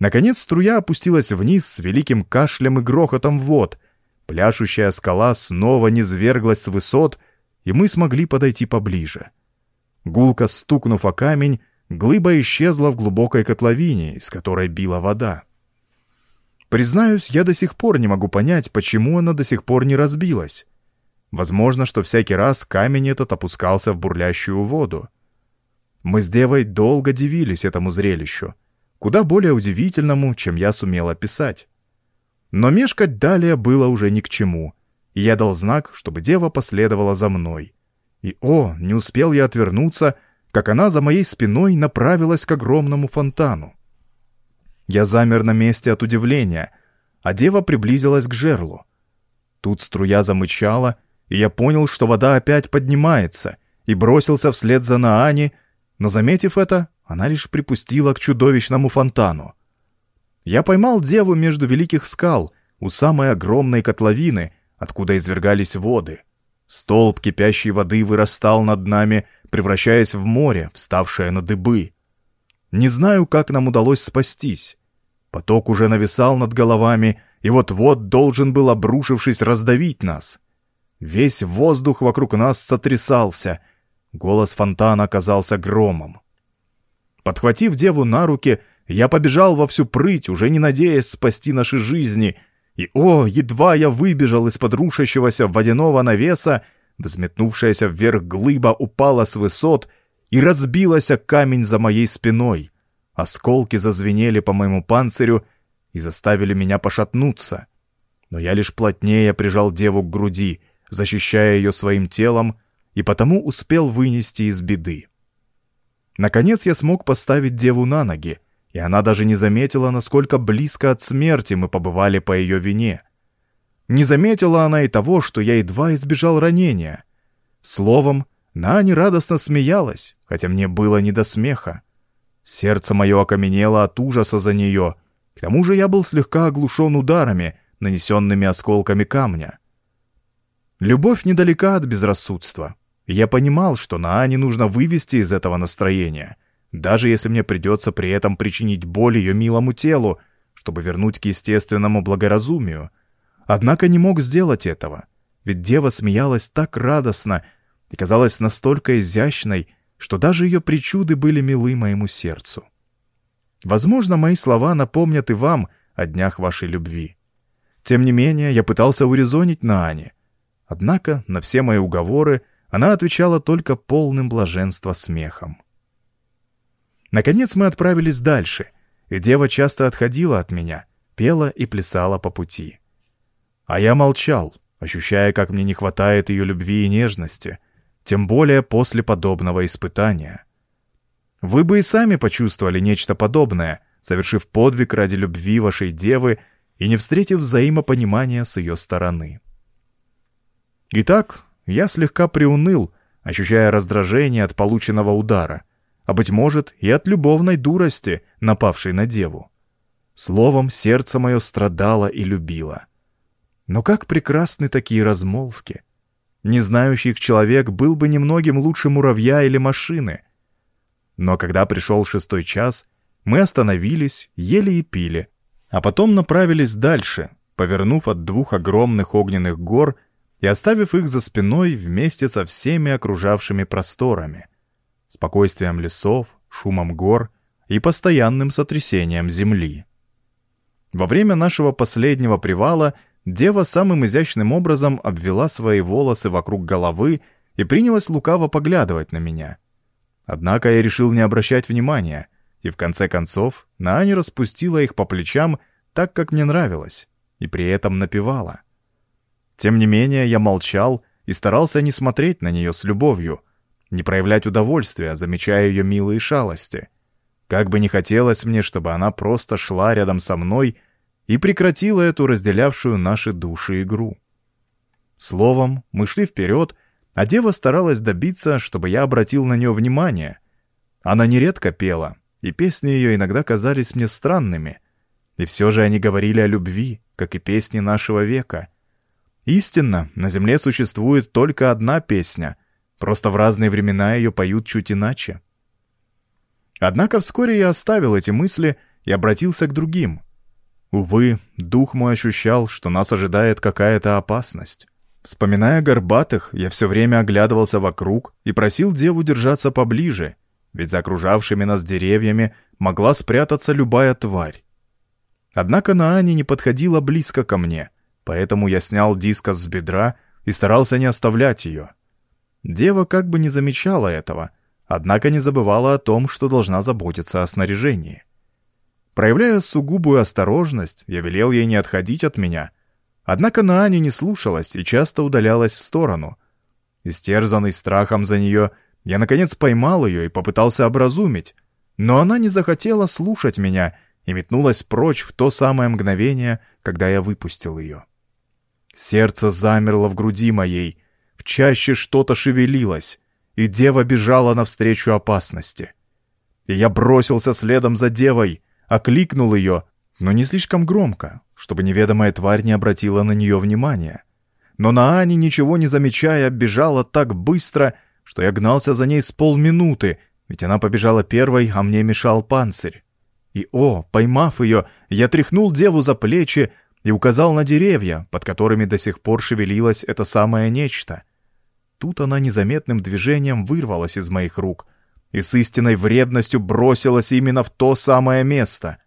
Speaker 1: Наконец струя опустилась вниз с великим кашлем и грохотом вод, пляшущая скала снова низверглась с высот — и мы смогли подойти поближе. Гулко стукнув о камень, глыба исчезла в глубокой котловине, из которой била вода. Признаюсь, я до сих пор не могу понять, почему она до сих пор не разбилась. Возможно, что всякий раз камень этот опускался в бурлящую воду. Мы с девой долго дивились этому зрелищу, куда более удивительному, чем я сумел описать. Но мешкать далее было уже ни к чему — и я дал знак, чтобы дева последовала за мной. И, о, не успел я отвернуться, как она за моей спиной направилась к огромному фонтану. Я замер на месте от удивления, а дева приблизилась к жерлу. Тут струя замычала, и я понял, что вода опять поднимается, и бросился вслед за Наани, но, заметив это, она лишь припустила к чудовищному фонтану. Я поймал деву между великих скал, у самой огромной котловины, откуда извергались воды. Столб кипящей воды вырастал над нами, превращаясь в море, вставшее на дыбы. Не знаю, как нам удалось спастись. Поток уже нависал над головами, и вот-вот должен был, обрушившись, раздавить нас. Весь воздух вокруг нас сотрясался. Голос фонтана оказался громом. Подхватив деву на руки, я побежал во всю прыть, уже не надеясь спасти наши жизни — и, о, едва я выбежал из-под рушащегося водяного навеса, взметнувшаяся вверх глыба упала с высот и разбилась камень за моей спиной. Осколки зазвенели по моему панцирю и заставили меня пошатнуться. Но я лишь плотнее прижал деву к груди, защищая ее своим телом, и потому успел вынести из беды. Наконец я смог поставить деву на ноги, и она даже не заметила, насколько близко от смерти мы побывали по ее вине. Не заметила она и того, что я едва избежал ранения. Словом, Наани радостно смеялась, хотя мне было не до смеха. Сердце мое окаменело от ужаса за нее. К тому же я был слегка оглушен ударами, нанесенными осколками камня. Любовь недалека от безрассудства. И я понимал, что Наани нужно вывести из этого настроения, даже если мне придется при этом причинить боль ее милому телу, чтобы вернуть к естественному благоразумию. Однако не мог сделать этого, ведь дева смеялась так радостно и казалась настолько изящной, что даже ее причуды были милы моему сердцу. Возможно, мои слова напомнят и вам о днях вашей любви. Тем не менее, я пытался урезонить Наани. Однако на все мои уговоры она отвечала только полным блаженства смехом. Наконец мы отправились дальше, и дева часто отходила от меня, пела и плясала по пути. А я молчал, ощущая, как мне не хватает ее любви и нежности — тем более после подобного испытания. Вы бы и сами почувствовали нечто подобное, совершив подвиг ради любви вашей девы и не встретив взаимопонимания с ее стороны. Итак, я слегка приуныл, ощущая раздражение от полученного удара, а, быть может, и от любовной дурости, напавшей на деву. Словом, сердце мое страдало и любило. Но как прекрасны такие размолвки — не знающий их человек был бы немногим лучше муравья или машины. Но когда пришел шестой час, мы остановились, ели и пили, а потом направились дальше, повернув от двух огромных огненных гор и оставив их за спиной вместе со всеми окружавшими просторами, спокойствием лесов, шумом гор и постоянным сотрясением земли. Во время нашего последнего привала — Дева самым изящным образом обвела свои волосы вокруг головы и принялась лукаво поглядывать на меня. Однако я решил не обращать внимания, и в конце концов Наани распустила их по плечам так, как мне нравилось, и при этом напевала. Тем не менее, я молчал и старался не смотреть на нее с любовью, не проявлять удовольствия, замечая ее милые шалости. Как бы не хотелось мне, чтобы она просто шла рядом со мной — и прекратила эту разделявшую наши души игру. Словом, мы шли вперед, а дева старалась добиться, чтобы я обратил на нее внимание. Она нередко пела, и песни ее иногда казались мне странными. И все же они говорили о любви, как и песни нашего века. Истинно, на земле существует только одна песня, просто в разные времена ее поют чуть иначе. Однако вскоре я оставил эти мысли и обратился к другим — Увы, дух мой ощущал, что нас ожидает какая-то опасность. Вспоминая горбатых, я все время оглядывался вокруг и просил деву держаться поближе, ведь за окружавшими нас деревьями могла спрятаться любая тварь. Однако Наани не подходила близко ко мне, поэтому я снял дискос с бедра и старался не оставлять ее. Дева как бы не замечала этого, однако не забывала о том, что должна заботиться о снаряжении. Проявляя сугубую осторожность, я велел ей не отходить от меня. Однако Наани не слушалась и часто удалялась в сторону. Истерзанный страхом за нее, я, наконец, поймал ее и попытался образумить. Но она не захотела слушать меня и метнулась прочь в то самое мгновение, когда я выпустил ее. Сердце замерло в груди моей, чаще что-то шевелилось, и дева бежала навстречу опасности. Я бросился следом за девой — окликнул ее, но не слишком громко, чтобы неведомая тварь не обратила на нее внимания. Но Наани, ничего не замечая, бежала так быстро, что я гнался за ней с полминуты, ведь она побежала первой, а мне мешал панцирь. И, о, поймав ее, я тряхнул деву за плечи и указал на деревья, под которыми до сих пор шевелилось это самое нечто. Тут она незаметным движением вырвалась из моих рук, и с истинной вредностью бросилась именно в то самое место.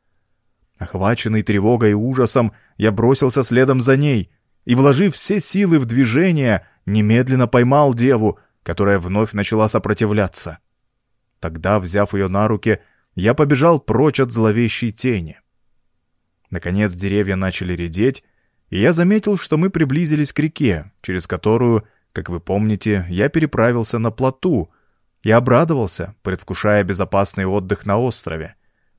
Speaker 1: Охваченный тревогой и ужасом, я бросился следом за ней и, вложив все силы в движение, немедленно поймал деву, которая вновь начала сопротивляться. Тогда, взяв ее на руки, я побежал прочь от зловещей тени. Наконец деревья начали редеть, и я заметил, что мы приблизились к реке, через которую, как вы помните, я переправился на плоту, я обрадовался, предвкушая безопасный отдых на острове,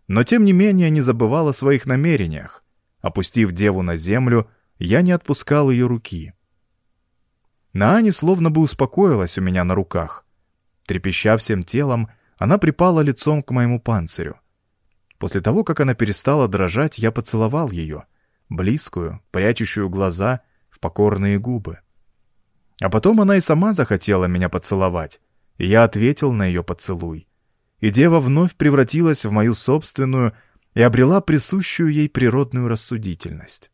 Speaker 1: но тем не менее не забывал о своих намерениях. Опустив деву на землю, я не отпускал ее руки. Наани словно бы успокоилась у меня на руках. Трепеща всем телом, она припала лицом к моему панцирю. После того, как она перестала дрожать, я поцеловал ее, близкую, прячущую глаза в покорные губы. А потом она и сама захотела меня поцеловать, и я ответил на ее поцелуй. И дева вновь превратилась в мою собственную и обрела присущую ей природную рассудительность.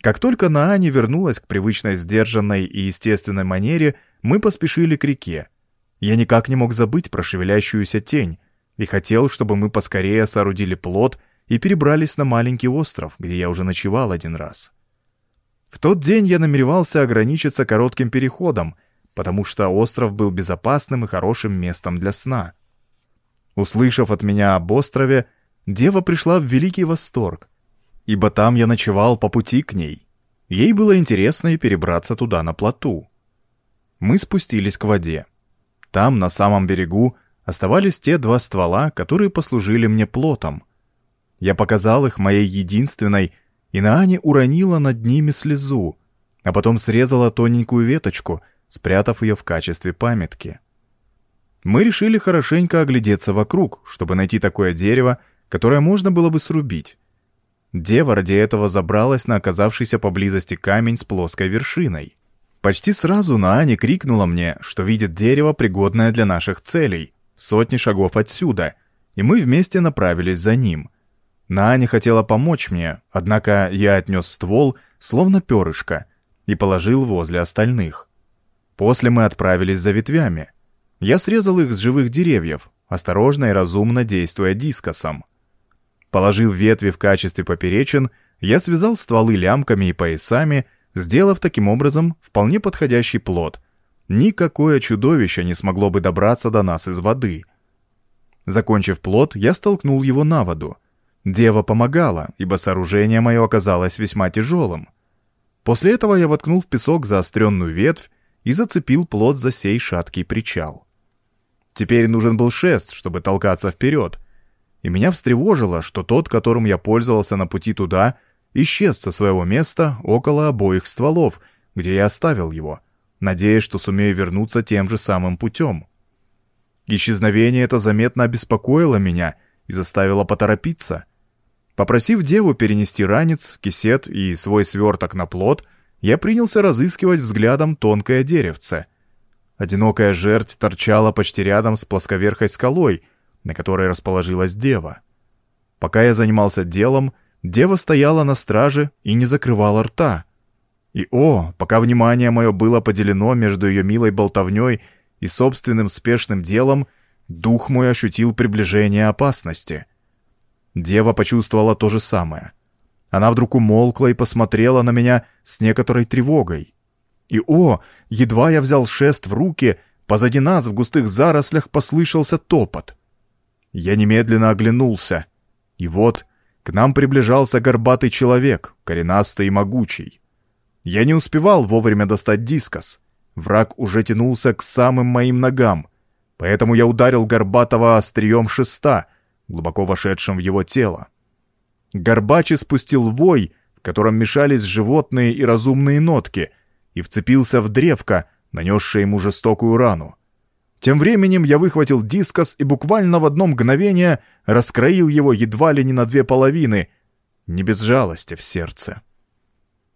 Speaker 1: Как только Наани вернулась к привычной сдержанной и естественной манере, мы поспешили к реке. Я никак не мог забыть про шевелящуюся тень и хотел, чтобы мы поскорее соорудили плот и перебрались на маленький остров, где я уже ночевал один раз. В тот день я намеревался ограничиться коротким переходом, потому что остров был безопасным и хорошим местом для сна. Услышав от меня об острове, дева пришла в великий восторг, ибо там я ночевал по пути к ней. Ей было интересно и перебраться туда на плоту. Мы спустились к воде. Там, на самом берегу, оставались те два ствола, которые послужили мне плотом. Я показал их моей единственной, и Наани уронила над ними слезу, а потом срезала тоненькую веточку, спрятав ее в качестве памятки. Мы решили хорошенько оглядеться вокруг, чтобы найти такое дерево, которое можно было бы срубить. Дева ради этого забралась на оказавшийся поблизости камень с плоской вершиной. Почти сразу Наани крикнула мне, что видит дерево, пригодное для наших целей, сотни шагов отсюда, и мы вместе направились за ним. Наани хотела помочь мне, однако я отнес ствол, словно перышко, и положил возле остальных. После мы отправились за ветвями. Я срезал их с живых деревьев, осторожно и разумно действуя дискосом. Положив ветви в качестве поперечин, я связал стволы лямками и поясами, сделав таким образом вполне подходящий плод. Никакое чудовище не смогло бы добраться до нас из воды. Закончив плод, я столкнул его на воду. Дева помогала, ибо сооружение мое оказалось весьма тяжелым. После этого я воткнул в песок заостренную ветвь и зацепил плод за сей шаткий причал. Теперь нужен был шест, чтобы толкаться вперед, и меня встревожило, что тот, которым я пользовался на пути туда, исчез со своего места около обоих стволов, где я оставил его, надеясь, что сумею вернуться тем же самым путем. Исчезновение это заметно обеспокоило меня и заставило поторопиться. Попросив деву перенести ранец, кисет и свой сверток на плот, я принялся разыскивать взглядом тонкое деревце. Одинокая жерть торчала почти рядом с плосковерхой скалой — на которой расположилась дева. Пока я занимался делом, дева стояла на страже и не закрывала рта. И о, пока внимание мое было поделено между ее милой болтовней и собственным спешным делом, дух мой ощутил приближение опасности. Дева почувствовала то же самое. Она вдруг умолкла и посмотрела на меня с некоторой тревогой. И о, едва я взял шест в руки, позади нас в густых зарослях послышался топот — я немедленно оглянулся. И вот к нам приближался горбатый человек, коренастый и могучий. Я не успевал вовремя достать дискос. Враг уже тянулся к самым моим ногам, поэтому я ударил Горбатого острием шеста, глубоко вошедшим в его тело. Горбач спустил вой, в котором мешались животные и разумные нотки, и вцепился в древко, нанесшее ему жестокую рану. Тем временем я выхватил дискос и буквально в одно мгновение раскроил его едва ли не на две половины, не без жалости в сердце.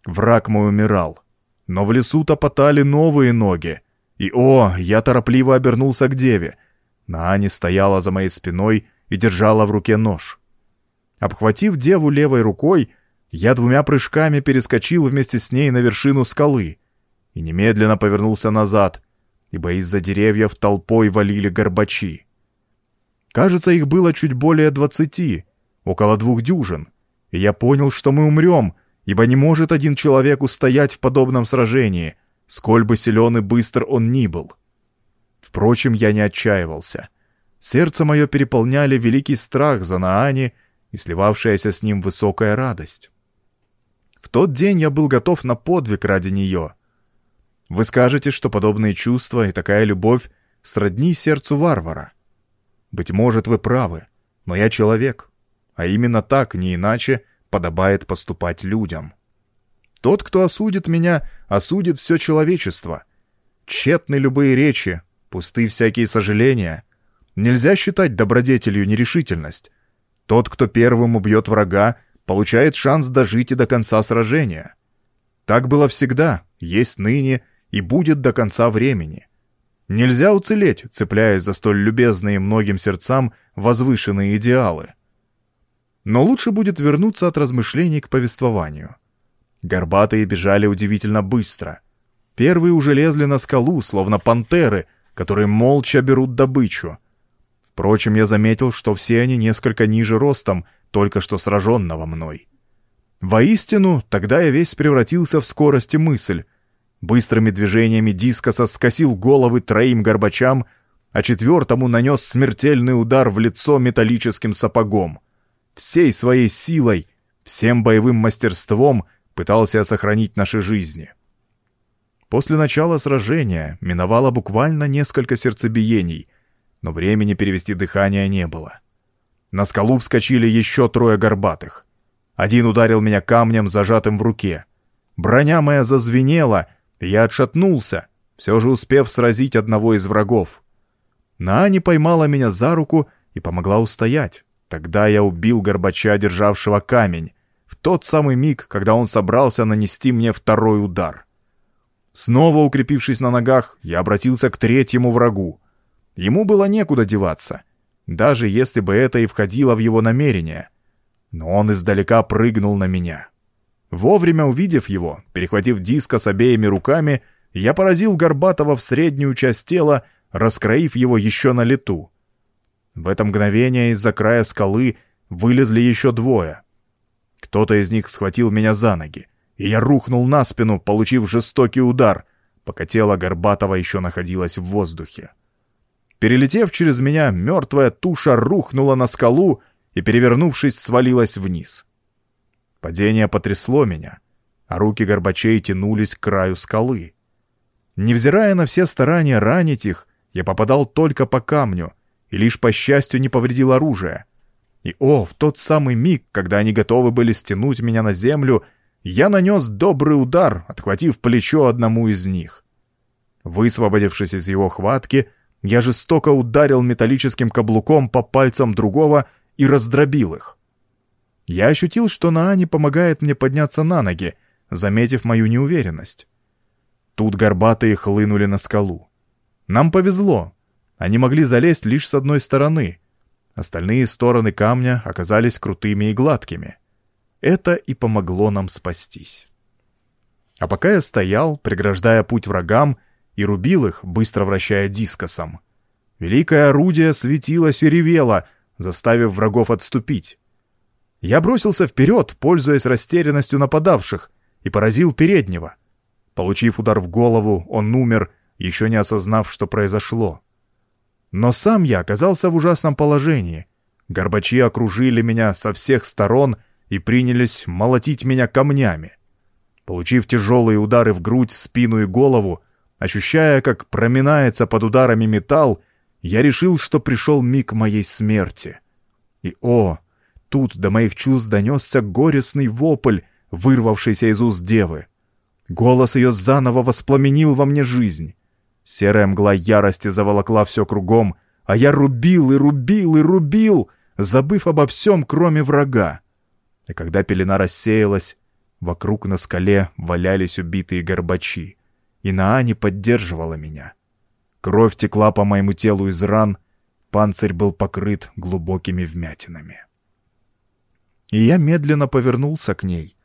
Speaker 1: Враг мой умирал, но в лесу топотали новые ноги. И, о, я торопливо обернулся к деве. Наани стояла за моей спиной и держала в руке нож. Обхватив деву левой рукой, я двумя прыжками перескочил вместе с ней на вершину скалы и немедленно повернулся назад, ибо из-за деревьев толпой валили горбачи. Кажется, их было чуть более двадцати, около двух дюжин, и я понял, что мы умрем, ибо не может один человек устоять в подобном сражении, сколь бы силен и быстр он ни был. Впрочем, я не отчаивался. Сердце мое переполняли великий страх за Наани и сливавшаяся с ним высокая радость. В тот день я был готов на подвиг ради нее — вы скажете, что подобные чувства и такая любовь сродни сердцу варвара. Быть может, вы правы, но я человек, а именно так, не иначе, подобает поступать людям. Тот, кто осудит меня, осудит все человечество. Тщетны любые речи, пусты всякие сожаления. Нельзя считать добродетелью нерешительность. Тот, кто первым убьет врага, получает шанс дожить и до конца сражения. Так было всегда, есть ныне и будет до конца времени. Нельзя уцелеть, цепляясь за столь любезные многим сердцам возвышенные идеалы. Но лучше будет вернуться от размышлений к повествованию. Горбатые бежали удивительно быстро. Первые уже лезли на скалу, словно пантеры, которые молча берут добычу. Впрочем, я заметил, что все они несколько ниже ростом, только что сраженного мной. Воистину, тогда я весь превратился в скорости мысль. Быстрыми движениями дискоса скосил головы троим горбачам, а четвертому нанес смертельный удар в лицо металлическим сапогом. Всей своей силой, всем боевым мастерством пытался я сохранить наши жизни. После начала сражения миновало буквально несколько сердцебиений, но времени перевести дыхание не было. На скалу вскочили еще трое горбатых. Один ударил меня камнем, зажатым в руке. Броня моя зазвенела, и я отшатнулся, все же успев сразить одного из врагов. Наани поймала меня за руку и помогла устоять. Тогда я убил горбача, державшего камень, в тот самый миг, когда он собрался нанести мне второй удар. Снова укрепившись на ногах, я обратился к третьему врагу. Ему было некуда деваться, даже если бы это и входило в его намерение. Но он издалека прыгнул на меня. Вовремя увидев его, перехватив диска с обеими руками, я поразил Горбатова в среднюю часть тела, раскроив его еще на лету. В это мгновение из-за края скалы вылезли еще двое. Кто-то из них схватил меня за ноги, и я рухнул на спину, получив жестокий удар, пока тело Горбатова еще находилось в воздухе. Перелетев через меня, мертвая туша рухнула на скалу и, перевернувшись, свалилась вниз. Падение потрясло меня, а руки Горбачей тянулись к краю скалы. Невзирая на все старания ранить их, я попадал только по камню и лишь по счастью не повредил оружие. И о, в тот самый миг, когда они готовы были стянуть меня на землю, я нанес добрый удар, отхватив плечо одному из них. Высвободившись из его хватки, я жестоко ударил металлическим каблуком по пальцам другого и раздробил их. Я ощутил, что Наани помогает мне подняться на ноги, заметив мою неуверенность. Тут горбатые хлынули на скалу. Нам повезло. Они могли залезть лишь с одной стороны. Остальные стороны камня оказались крутыми и гладкими. Это и помогло нам спастись. А пока я стоял, преграждая путь врагам, и рубил их, быстро вращая дискосом. Великое орудие светилось и ревело, заставив врагов отступить. Я бросился вперед, пользуясь растерянностью нападавших, и поразил переднего. Получив удар в голову, он умер, еще не осознав, что произошло. Но сам я оказался в ужасном положении. Горбачи окружили меня со всех сторон и принялись молотить меня камнями. Получив тяжелые удары в грудь, спину и голову, Ощущая, как проминается под ударами металл, я решил, что пришел миг моей смерти. И о, тут до моих чувств донесся горестный вопль, вырвавшийся из уст девы. Голос ее заново воспламенил во мне жизнь. Серая мгла ярости заволокла все кругом, а я рубил и рубил и рубил, забыв обо всем, кроме врага. И когда пелена рассеялась, вокруг на скале валялись убитые горбачи и Наани поддерживала меня. Кровь текла по моему телу из ран, панцирь был покрыт глубокими вмятинами. И я медленно повернулся к ней.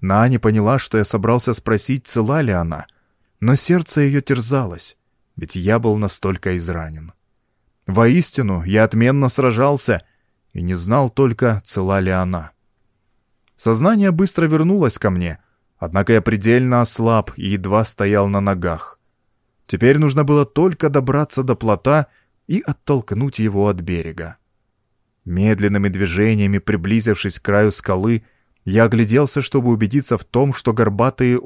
Speaker 1: Наани поняла, что я собрался спросить, цела ли она, но сердце ее терзалось, ведь я был настолько изранен. Воистину, я отменно сражался и не знал только, цела ли она. Сознание быстро вернулось ко мне — Однако я предельно ослаб и едва стоял на ногах. Теперь нужно было только добраться до плота и оттолкнуть его от берега. Медленными движениями приблизившись к краю скалы, я огляделся, чтобы убедиться в том, что горбатые